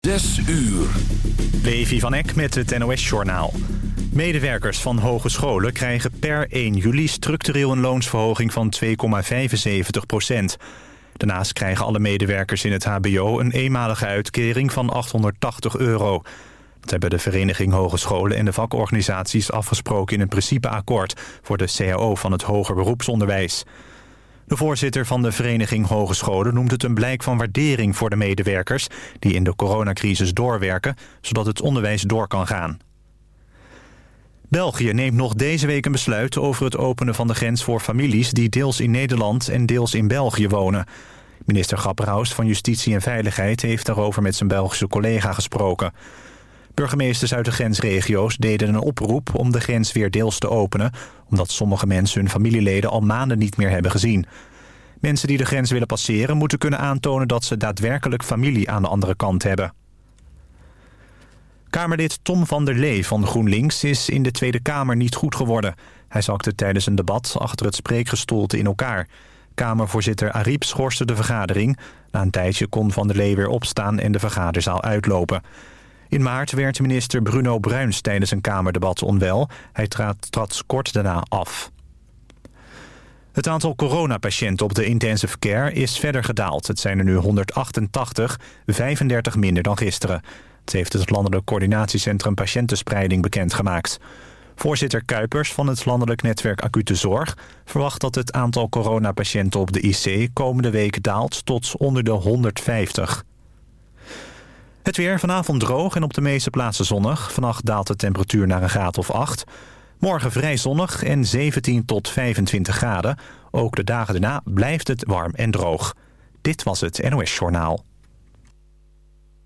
Zes uur. Levi van Eck met het NOS-journaal. Medewerkers van hogescholen krijgen per 1 juli structureel een loonsverhoging van 2,75 procent. Daarnaast krijgen alle medewerkers in het hbo een eenmalige uitkering van 880 euro. Dat hebben de Vereniging Hogescholen en de vakorganisaties afgesproken in een principeakkoord voor de CAO van het hoger beroepsonderwijs. De voorzitter van de Vereniging Hogescholen noemt het een blijk van waardering voor de medewerkers... die in de coronacrisis doorwerken, zodat het onderwijs door kan gaan. België neemt nog deze week een besluit over het openen van de grens voor families... die deels in Nederland en deels in België wonen. Minister Grapperhaus van Justitie en Veiligheid heeft daarover met zijn Belgische collega gesproken. Burgemeesters uit de grensregio's deden een oproep om de grens weer deels te openen... omdat sommige mensen hun familieleden al maanden niet meer hebben gezien. Mensen die de grens willen passeren moeten kunnen aantonen dat ze daadwerkelijk familie aan de andere kant hebben. Kamerlid Tom van der Lee van GroenLinks is in de Tweede Kamer niet goed geworden. Hij zakte tijdens een debat achter het spreekgestoelte in elkaar. Kamervoorzitter Ariep schorste de vergadering. Na een tijdje kon van der Lee weer opstaan en de vergaderzaal uitlopen. In maart werd minister Bruno Bruins tijdens een Kamerdebat onwel. Hij trad, trad kort daarna af. Het aantal coronapatiënten op de intensive care is verder gedaald. Het zijn er nu 188, 35 minder dan gisteren. Het heeft het Landelijk Coördinatiecentrum Patiëntenspreiding bekendgemaakt. Voorzitter Kuipers van het Landelijk Netwerk Acute Zorg... verwacht dat het aantal coronapatiënten op de IC komende week daalt tot onder de 150. Het weer vanavond droog en op de meeste plaatsen zonnig. Vannacht daalt de temperatuur naar een graad of 8. Morgen vrij zonnig en 17 tot 25 graden. Ook de dagen daarna blijft het warm en droog. Dit was het NOS Journaal.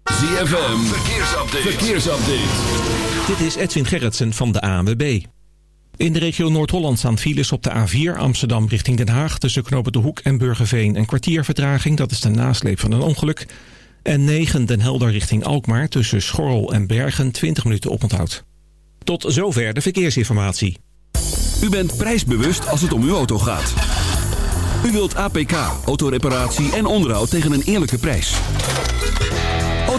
ZFM, verkeersupdate. verkeersupdate. Dit is Edwin Gerritsen van de ANWB. In de regio Noord-Holland staan files op de A4 Amsterdam richting Den Haag... tussen Knopen de Hoek en Burgerveen een kwartiervertraging. Dat is de nasleep van een ongeluk... En 9 Den Helder richting Alkmaar tussen Schorrel en Bergen 20 minuten oponthoud. Tot zover de verkeersinformatie. U bent prijsbewust als het om uw auto gaat. U wilt APK, autoreparatie en onderhoud tegen een eerlijke prijs.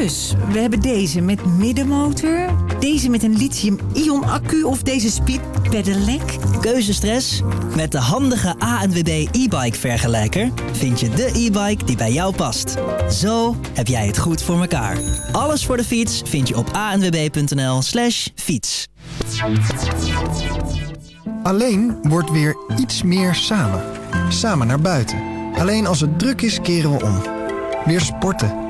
Dus, we hebben deze met middenmotor, deze met een lithium-ion accu of deze speed pedelec. Keuzestress? Met de handige ANWB e-bike vergelijker vind je de e-bike die bij jou past. Zo heb jij het goed voor elkaar. Alles voor de fiets vind je op anwb.nl slash fiets. Alleen wordt weer iets meer samen. Samen naar buiten. Alleen als het druk is keren we om. Weer sporten.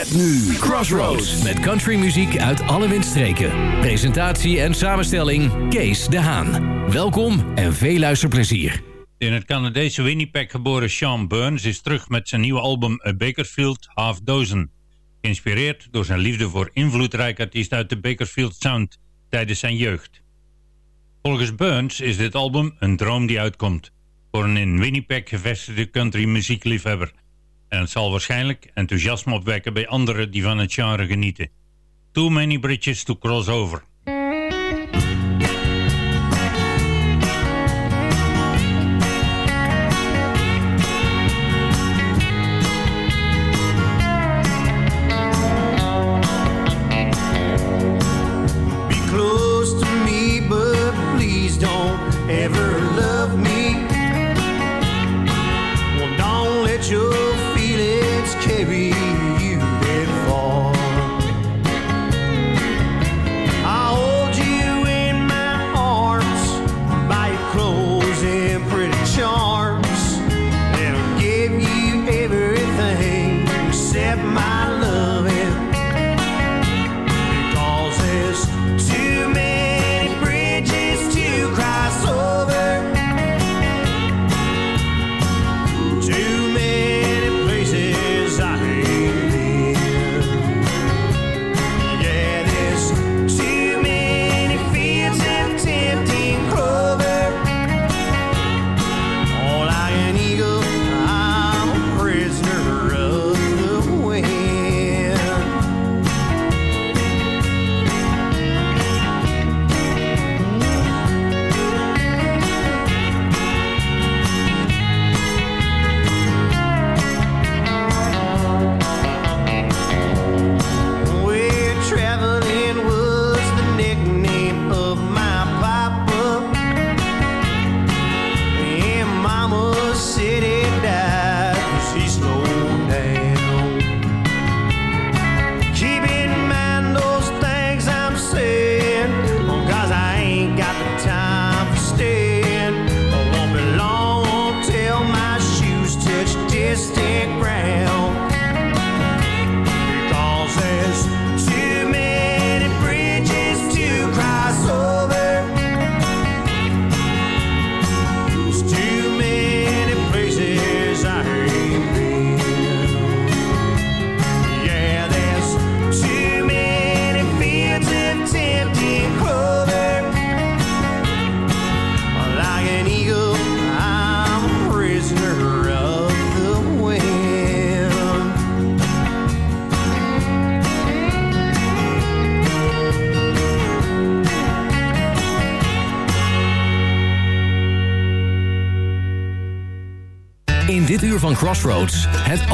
Met nu Crossroads. Met countrymuziek uit alle windstreken. Presentatie en samenstelling Kees de Haan. Welkom en veel luisterplezier. In het Canadese Winnipeg geboren Sean Burns is terug met zijn nieuwe album A Bakersfield Half Dozen. Geïnspireerd door zijn liefde voor invloedrijke artiesten uit de Bakersfield Sound tijdens zijn jeugd. Volgens Burns is dit album een droom die uitkomt voor een in Winnipeg gevestigde country muziekliefhebber. En het zal waarschijnlijk enthousiasme opwekken bij anderen die van het genre genieten. Too many bridges to cross over.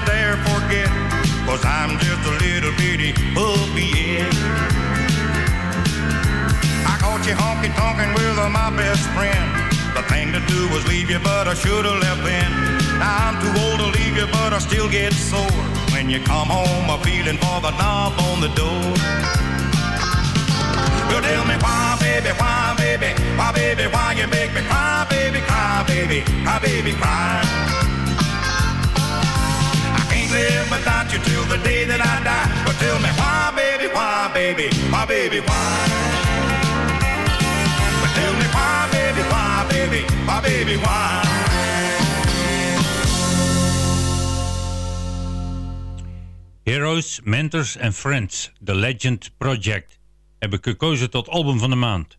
Don't dare forget, cause I'm just a little bitty puppy, yeah. I caught you honky tonkin' with my best friend, The thing to do was leave you, but I should have left then. Now I'm too old to leave you, but I still get sore. When you come home, I'm feeling for the knob on the door. You tell me why, baby, why, baby, why, baby, why you make me cry, baby, cry, baby, cry, baby, cry. Live without you till the day that I die. But tell me why, baby, why, baby, why, baby, why? But tell me why, baby, why, baby, why, baby, why? Heroes, Mentors and Friends, The Legend Project, heb ik gekozen tot album van de maand.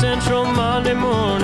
Central Monday morning.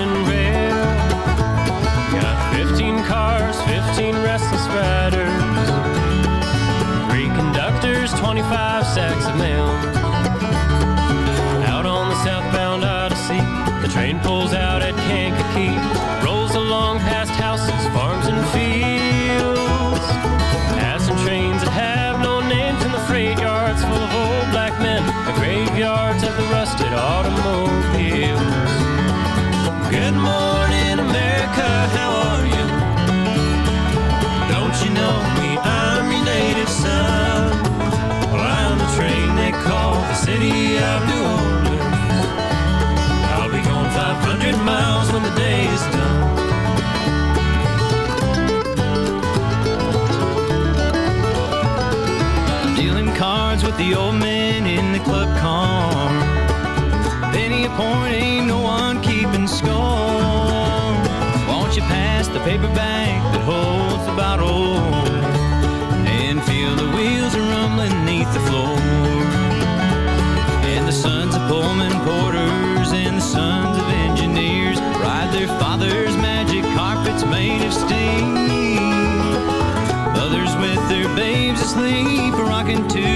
Just sleep, rocking to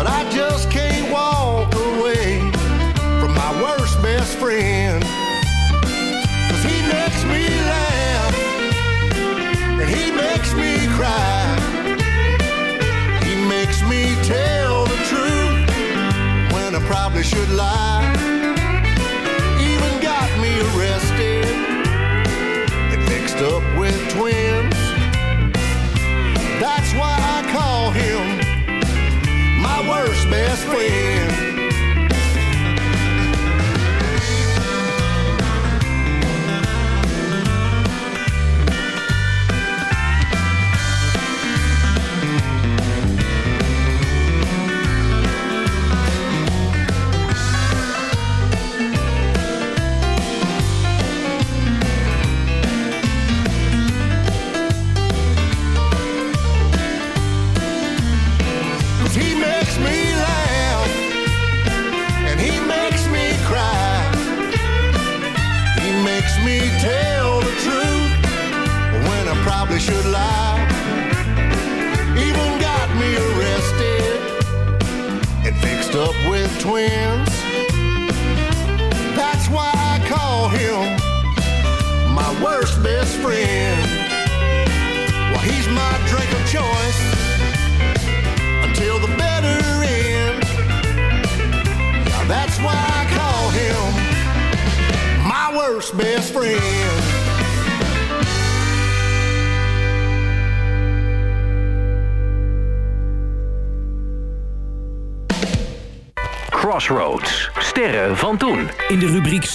But I just can't walk away from my worst best friend. Cause he makes me laugh and he makes me cry. He makes me tell the truth when I probably should lie. Even got me arrested and mixed up with twins. Friend.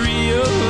real.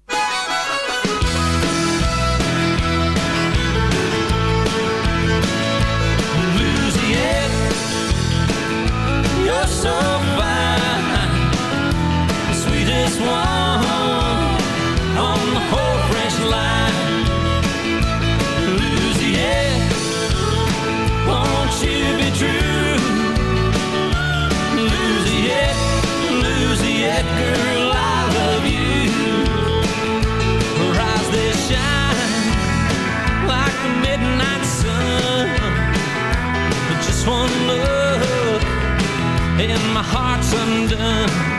and my heart's undone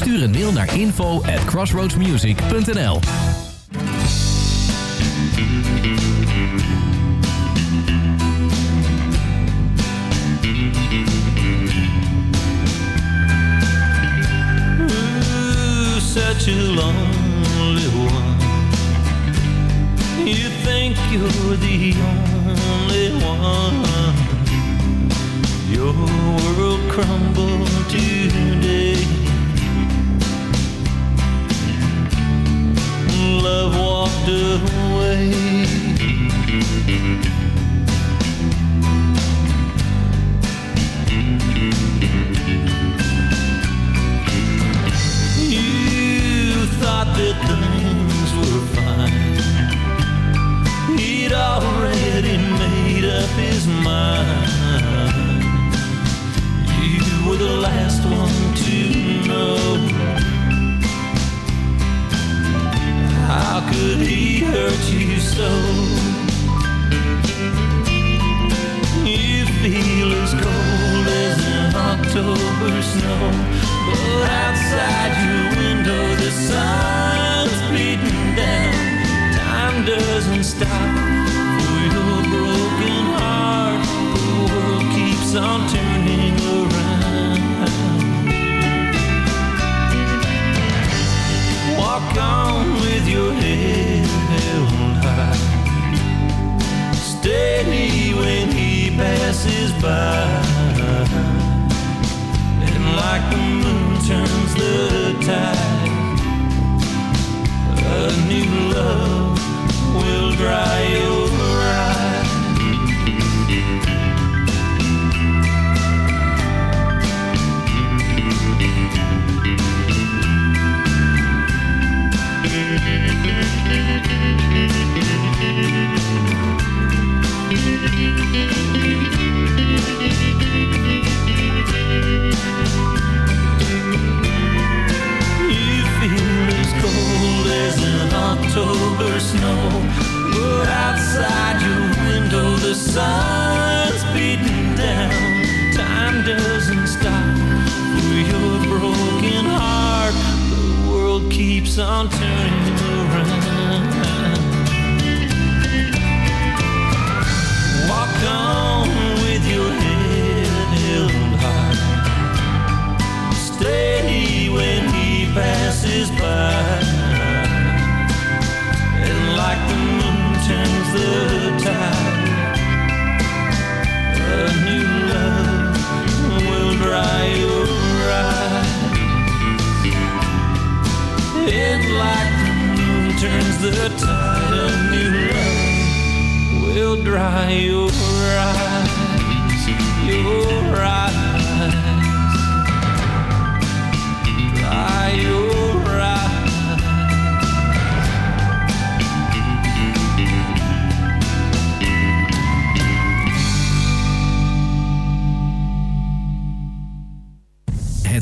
Stuur een mail naar info at crossroadsmusic.nl Such a lonely one. You think you're the only one. Your world crumbled today walked away. You thought that things were fine. He'd already made up his mind. You were the last one to know. How could he hurt you so? You feel as cold as an October snow, but outside your window the sun's beating down. Time doesn't stop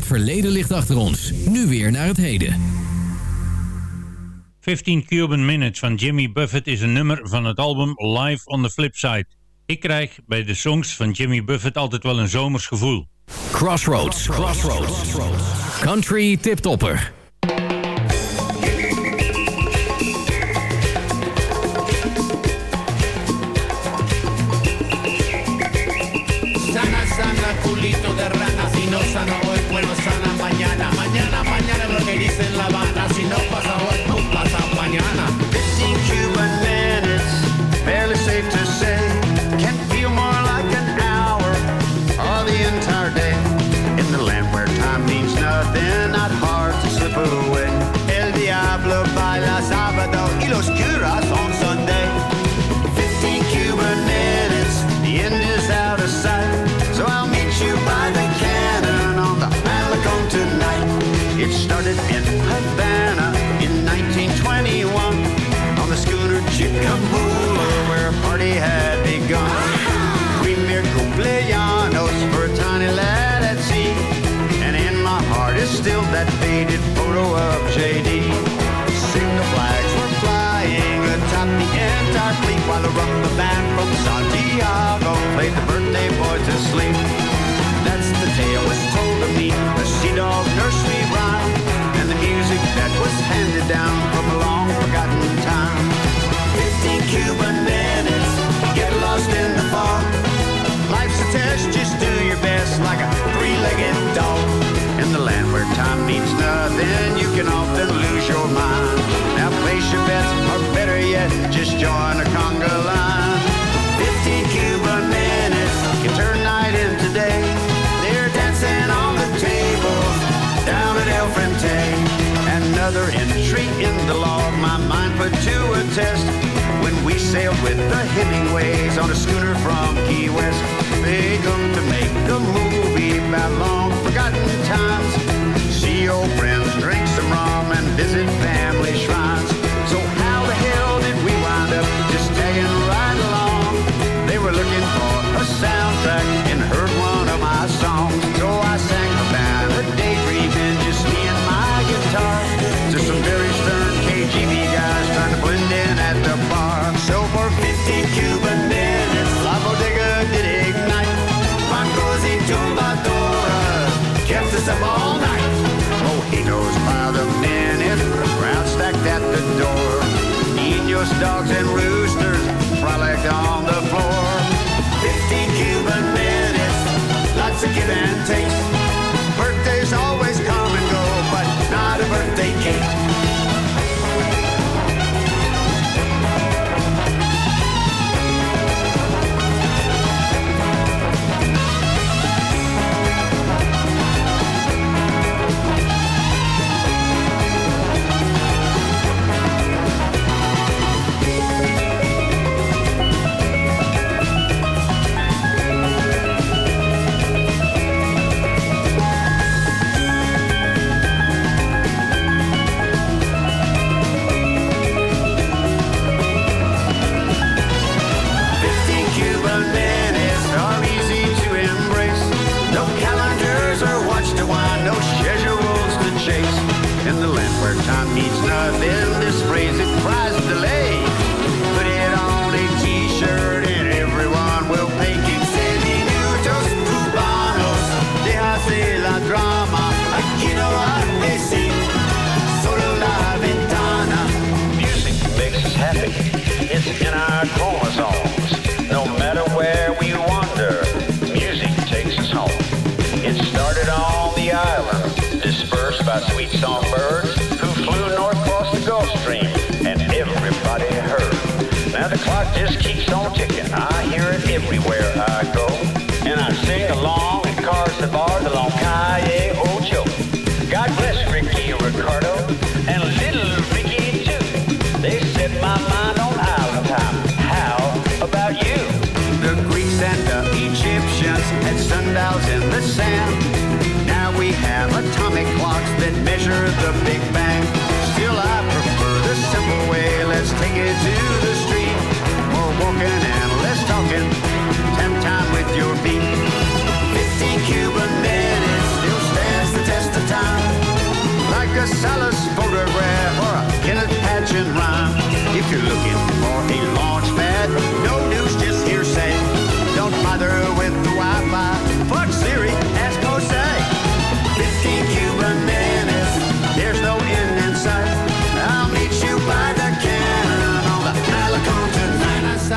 verleden ligt achter ons. Nu weer naar het heden. 15 Cuban Minutes van Jimmy Buffett is een nummer van het album Live on the Flip Side. Ik krijg bij de songs van Jimmy Buffett altijd wel een zomers gevoel. Crossroads. Crossroads. Country tiptopper. Sana, sana, culito de rana. Si no mañana. Can often lose your mind. Now place your bets, or better yet, just join a conga line. 15 Cuban minutes can turn night into day. They're dancing on the table down at El Frente. Another entry in the log my mind put to a test. When we sailed with the Hemingways on a schooner from Key West. They come to make a movie about long forgotten times. Old friends, drink some rum, and visit family shrines. So how the hell did we wind up just tagging right along? They were looking for a soundtrack and heard one Niños, dogs, and roosters frolicked on the floor. 15 Cuban minutes, lots of give and takes.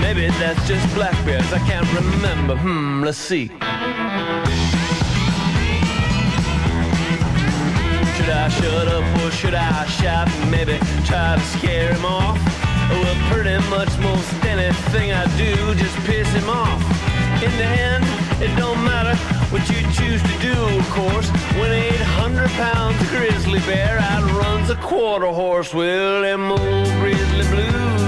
Maybe that's just black bears. I can't remember. Hmm, let's see. Should I shut up or should I shout maybe try to scare him off? Well, pretty much most anything I do just piss him off. In the end, it don't matter what you choose to do, of course. When 800 pounds grizzly bear outruns a quarter horse, well, them old grizzly blues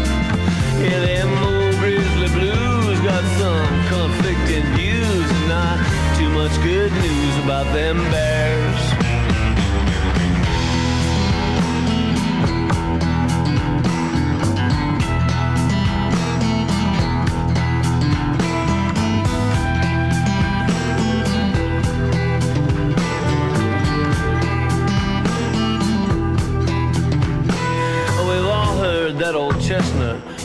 Yeah, them old grizzly blues got some conflicting views not too much good news about them bears. Oh, We've all heard that old chestnut.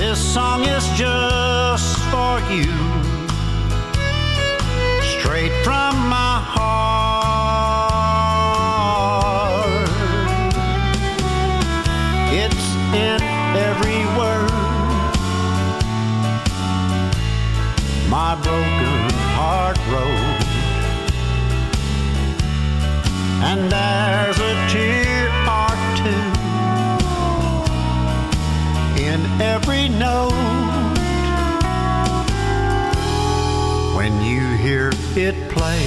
This song is just for you, straight from my heart. It's in every word, my broken heart wrote, and there's every note. When you hear it play,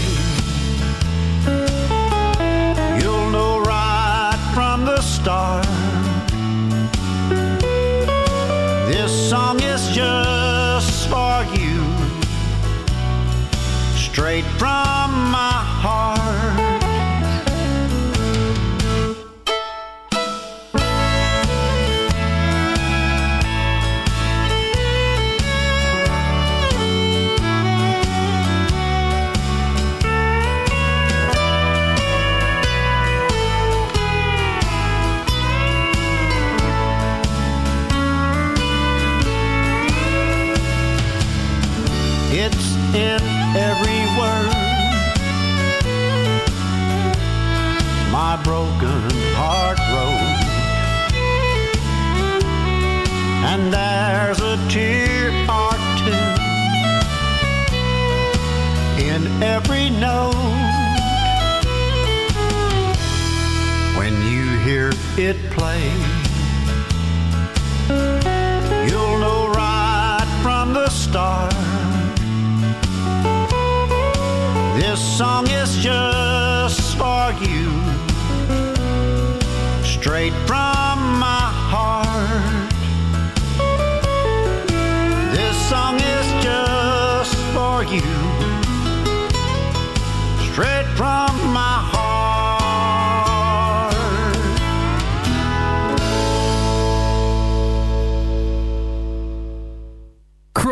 you'll know right from the start. This song is just for you, straight from my heart. It play, you'll know right from the start. This song is just for you, straight from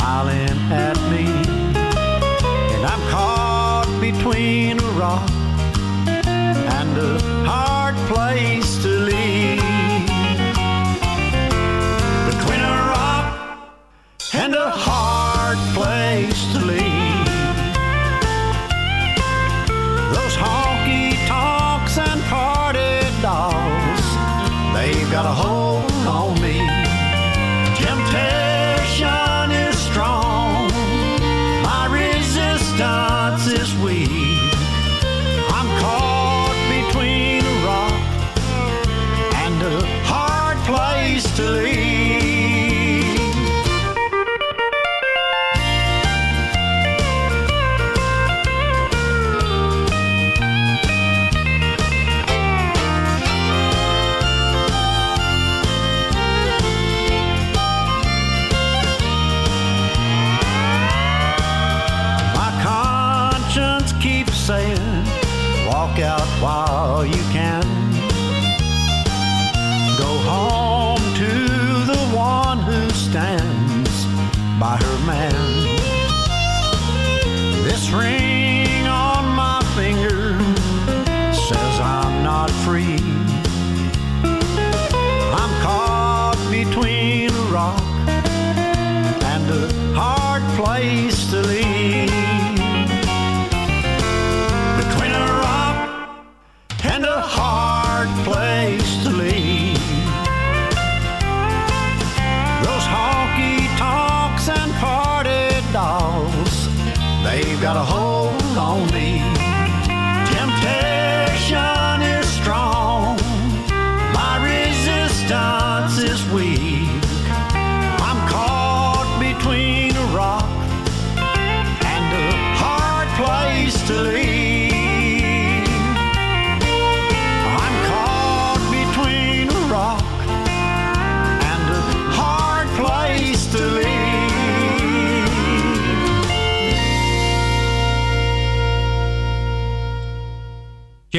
smiling at me, and I'm caught between a rock and a hard place to leave. Between a rock and a hard stands by her man. This ring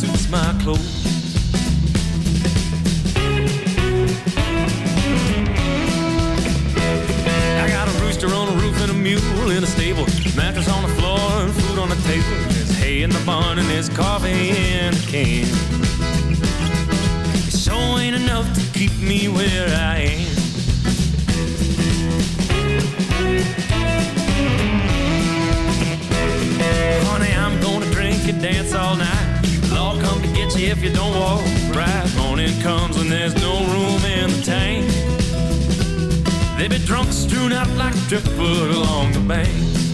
Suits my clothes. I got a rooster on a roof and a mule in a stable. Mattress on the floor and food on the table. There's hay in the barn and there's coffee in a can. It sure ain't enough to keep me where I am. Honey, I'm gonna drink and dance all night. If you don't walk right. Morning comes when there's no room in the tank. They be drunk strewn out like driftwood along the bank.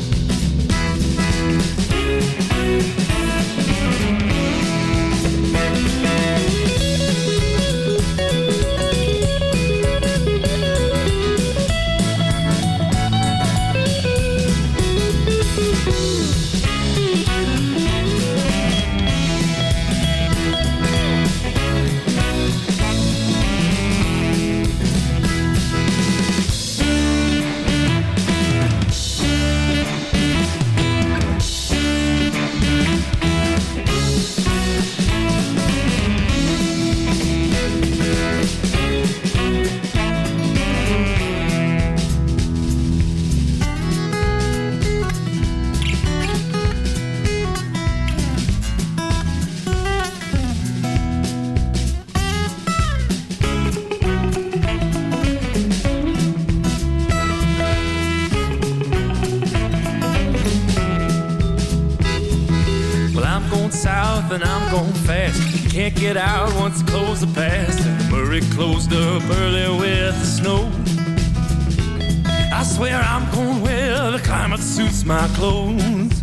Swear I'm going where the climate suits my clothes.